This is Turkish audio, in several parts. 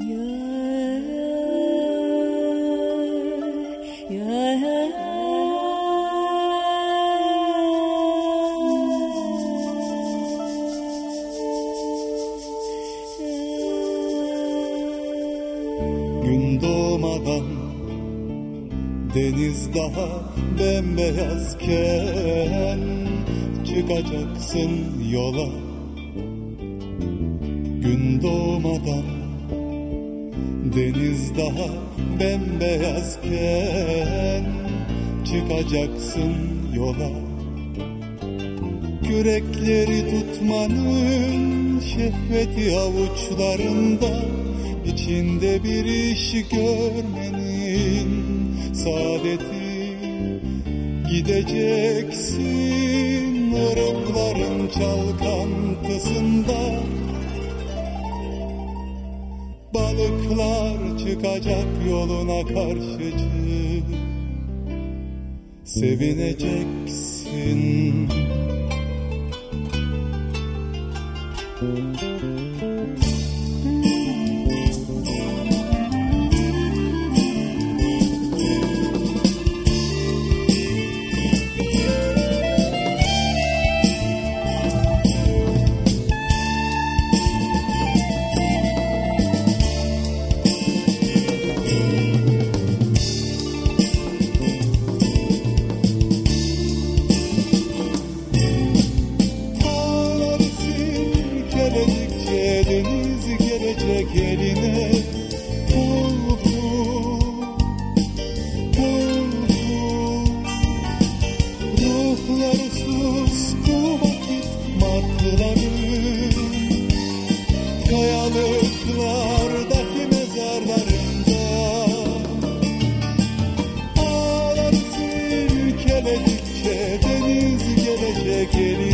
Gün doğmadan deniz daha bembeyazken çıkacaksın yola. Gün doğmadan deniz daha bembeyazken çıkacaksın yola. Kürekleri tutmanın şehveti avuçlarında içinde bir iş görmenin saadeti. Gideceksin ırıkların çalkantısında Balıklar çıkacak yoluna karşıcı Sevineceksin Kayalıklardaki mezarlarında Ağlar silkeledikçe deniz gelecek eline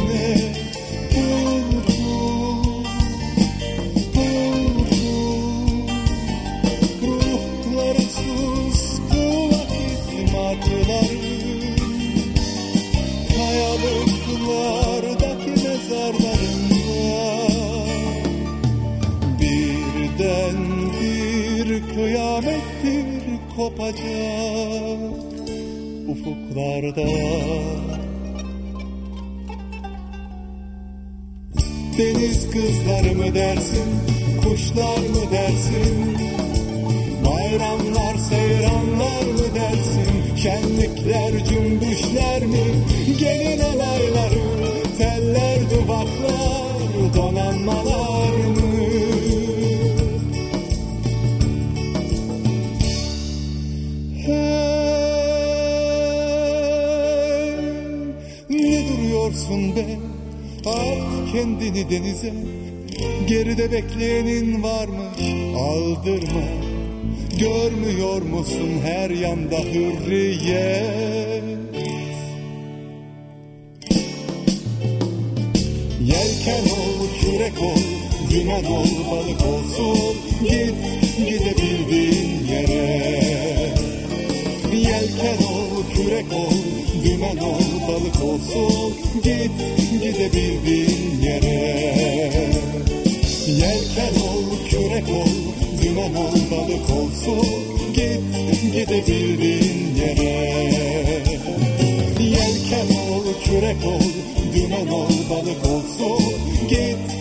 kopacak ufuklarda. Deniz kızları mı dersin, kuşlar mı dersin? Bayramlar, seyranlar mı dersin? Şenlikler, cümbüşler mi? Gelin alayları, teller, duvaklar Donanmalar be? At kendini denize. Geride bekleyenin varmış, aldırma. Görmüyor musun her yanda hürriyet? Yelken ol, kürek ol, dümen ol, balık olsun. Git gidebildiğin yere. Yelken ol, kürek ol, dümen ol, olsun. Git gidebildiğin yere. Yelken ol, kürek ol, dümen ol, balık olsun. Git gidebildiğin yere. Yelken ol, kürek ol, dümen ol, balık olsun. Git.